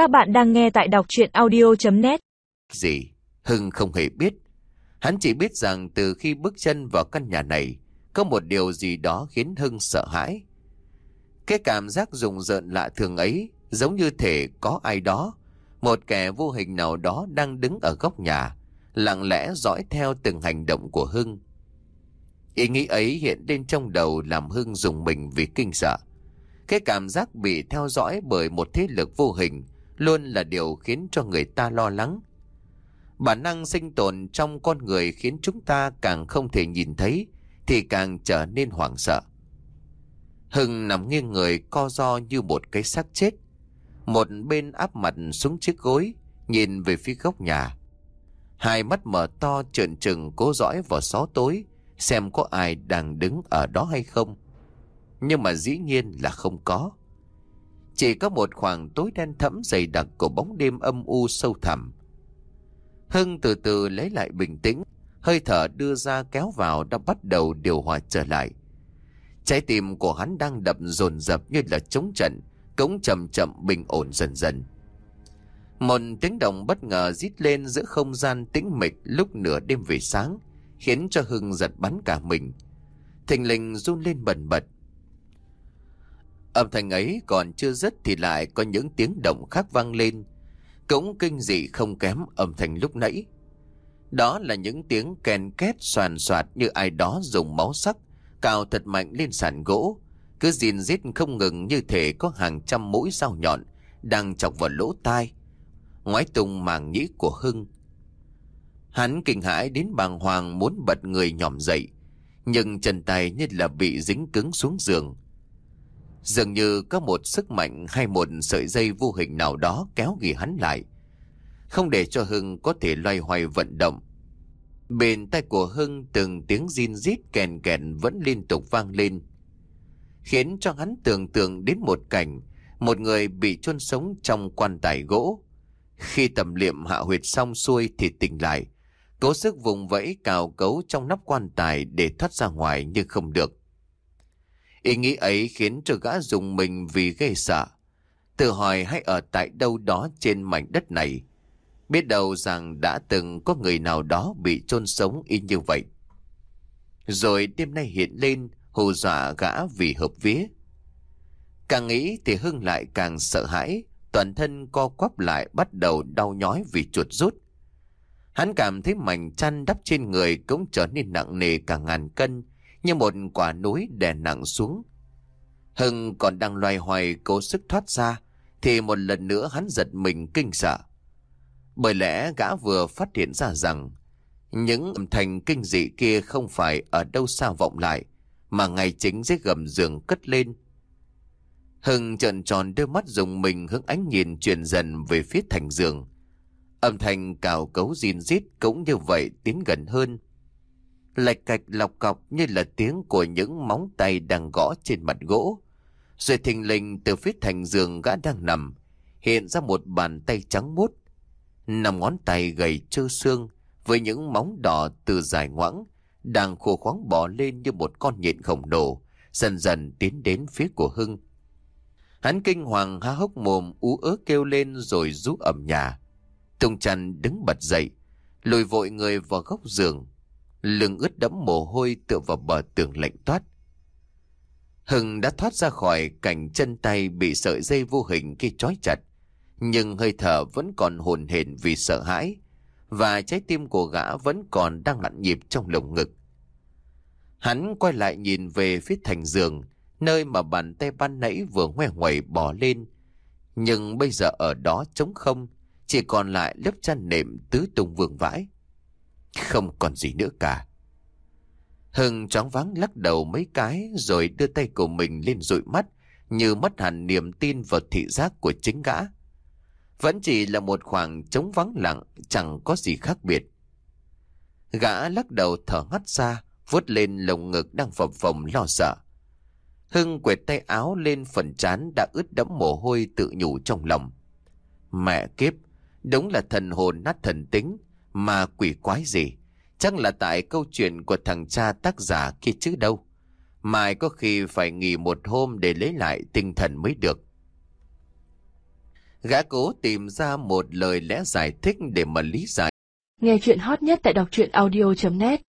Các bạn đang nghe tại đọc chuyện audio.net Gì? Hưng không hề biết. Hắn chỉ biết rằng từ khi bước chân vào căn nhà này, có một điều gì đó khiến Hưng sợ hãi. Cái cảm giác rùng rợn lạ thường ấy, giống như thể có ai đó, một kẻ vô hình nào đó đang đứng ở góc nhà, lặng lẽ dõi theo từng hành động của Hưng. Ý nghĩ ấy hiện lên trong đầu làm Hưng dùng mình vì kinh sợ. Cái cảm giác bị theo dõi bởi một thế lực vô hình luôn là điều khiến cho người ta lo lắng. Bản năng sinh tồn trong con người khiến chúng ta càng không thể nhìn thấy thì càng trở nên hoảng sợ. Hưng nằm nghiêng người co do như một cái xác chết. Một bên áp mặt xuống chiếc gối, nhìn về phía góc nhà. Hai mắt mở to trợn trừng cố dõi vào xó tối, xem có ai đang đứng ở đó hay không. Nhưng mà dĩ nhiên là không có. Chỉ có một khoảng tối đen thẫm dày đặc của bóng đêm âm u sâu thẳm. Hưng từ từ lấy lại bình tĩnh, hơi thở đưa ra kéo vào đã bắt đầu điều hòa trở lại. Trái tim của hắn đang đập dồn dập như là chống trận, cống chậm chậm bình ổn dần dần. Một tiếng động bất ngờ rít lên giữa không gian tĩnh mịch lúc nửa đêm về sáng, khiến cho Hưng giật bắn cả mình. Thình lình run lên bần bật. Âm thanh ấy còn chưa dứt thì lại có những tiếng động khác vang lên, cũng kinh dị không kém âm thanh lúc nãy. Đó là những tiếng kèn két soàn soạt như ai đó dùng máu sắc, cào thật mạnh lên sàn gỗ, cứ gìn rít không ngừng như thể có hàng trăm mũi dao nhọn đang chọc vào lỗ tai, ngoái tung màng nhĩ của Hưng. Hắn kinh hãi đến bàng hoàng muốn bật người nhòm dậy, nhưng chân tay như là bị dính cứng xuống giường. Dường như có một sức mạnh hay một sợi dây vô hình nào đó kéo ghi hắn lại, không để cho Hưng có thể loay hoay vận động. Bên tay của Hưng từng tiếng zin rít kèn kèn vẫn liên tục vang lên, khiến cho hắn tưởng tượng đến một cảnh, một người bị chôn sống trong quan tài gỗ. Khi tầm liệm hạ huyệt xong xuôi thì tỉnh lại, cố sức vùng vẫy cào cấu trong nắp quan tài để thoát ra ngoài nhưng không được. Ý nghĩ ấy khiến cho gã dùng mình vì gây sợ. Tự hỏi hay ở tại đâu đó trên mảnh đất này. Biết đâu rằng đã từng có người nào đó bị chôn sống y như vậy. Rồi đêm nay hiện lên hù dọa gã vì hợp vía. Càng nghĩ thì Hưng lại càng sợ hãi, toàn thân co quắp lại bắt đầu đau nhói vì chuột rút. Hắn cảm thấy mảnh chăn đắp trên người cũng trở nên nặng nề cả ngàn cân, như một quả núi đè nặng xuống. Hưng còn đang loay hoay cố sức thoát ra, thì một lần nữa hắn giật mình kinh sợ. Bởi lẽ gã vừa phát hiện ra rằng những âm thanh kinh dị kia không phải ở đâu xa vọng lại, mà ngay chính dưới gầm giường cất lên. Hưng trợn tròn đôi mắt dùng mình hướng ánh nhìn chuyển dần về phía thành giường. Âm thanh cào cấu zin rít cũng như vậy tiến gần hơn. Lạch cạch lọc cọc như là tiếng của những móng tay đang gõ trên mặt gỗ. Rồi thình lình từ phía thành giường gã đang nằm, hiện ra một bàn tay trắng mút. Nằm ngón tay gầy trơ xương với những móng đỏ từ dài ngoãng, đang khô khoáng bỏ lên như một con nhện khổng lồ, dần dần tiến đến phía của Hưng. Hắn kinh hoàng há hốc mồm ú ớ kêu lên rồi rú ẩm nhà. Tùng Trần đứng bật dậy, lùi vội người vào góc giường, lưng ướt đẫm mồ hôi tựa vào bờ tường lạnh toát. Hưng đã thoát ra khỏi cảnh chân tay bị sợi dây vô hình kia trói chặt, nhưng hơi thở vẫn còn hồn hển vì sợ hãi, và trái tim của gã vẫn còn đang lặn nhịp trong lồng ngực. Hắn quay lại nhìn về phía thành giường, nơi mà bàn tay ban nãy vừa ngoe ngoẩy bỏ lên. Nhưng bây giờ ở đó trống không, chỉ còn lại lớp chăn nệm tứ tung vương vãi. Không còn gì nữa cả. Hưng chóng vắng lắc đầu mấy cái rồi đưa tay của mình lên dụi mắt như mất hẳn niềm tin vào thị giác của chính gã. Vẫn chỉ là một khoảng trống vắng lặng, chẳng có gì khác biệt. Gã lắc đầu thở hắt ra, vuốt lên lồng ngực đang phập phồng lo sợ. Hưng quẹt tay áo lên phần trán đã ướt đẫm mồ hôi tự nhủ trong lòng. Mẹ kiếp, đúng là thần hồn nát thần tính, mà quỷ quái gì. Chắc là tại câu chuyện của thằng cha tác giả kia chứ đâu. Mai có khi phải nghỉ một hôm để lấy lại tinh thần mới được. Gã cố tìm ra một lời lẽ giải thích để mà lý giải. Nghe chuyện hot nhất tại đọc truyện audio.net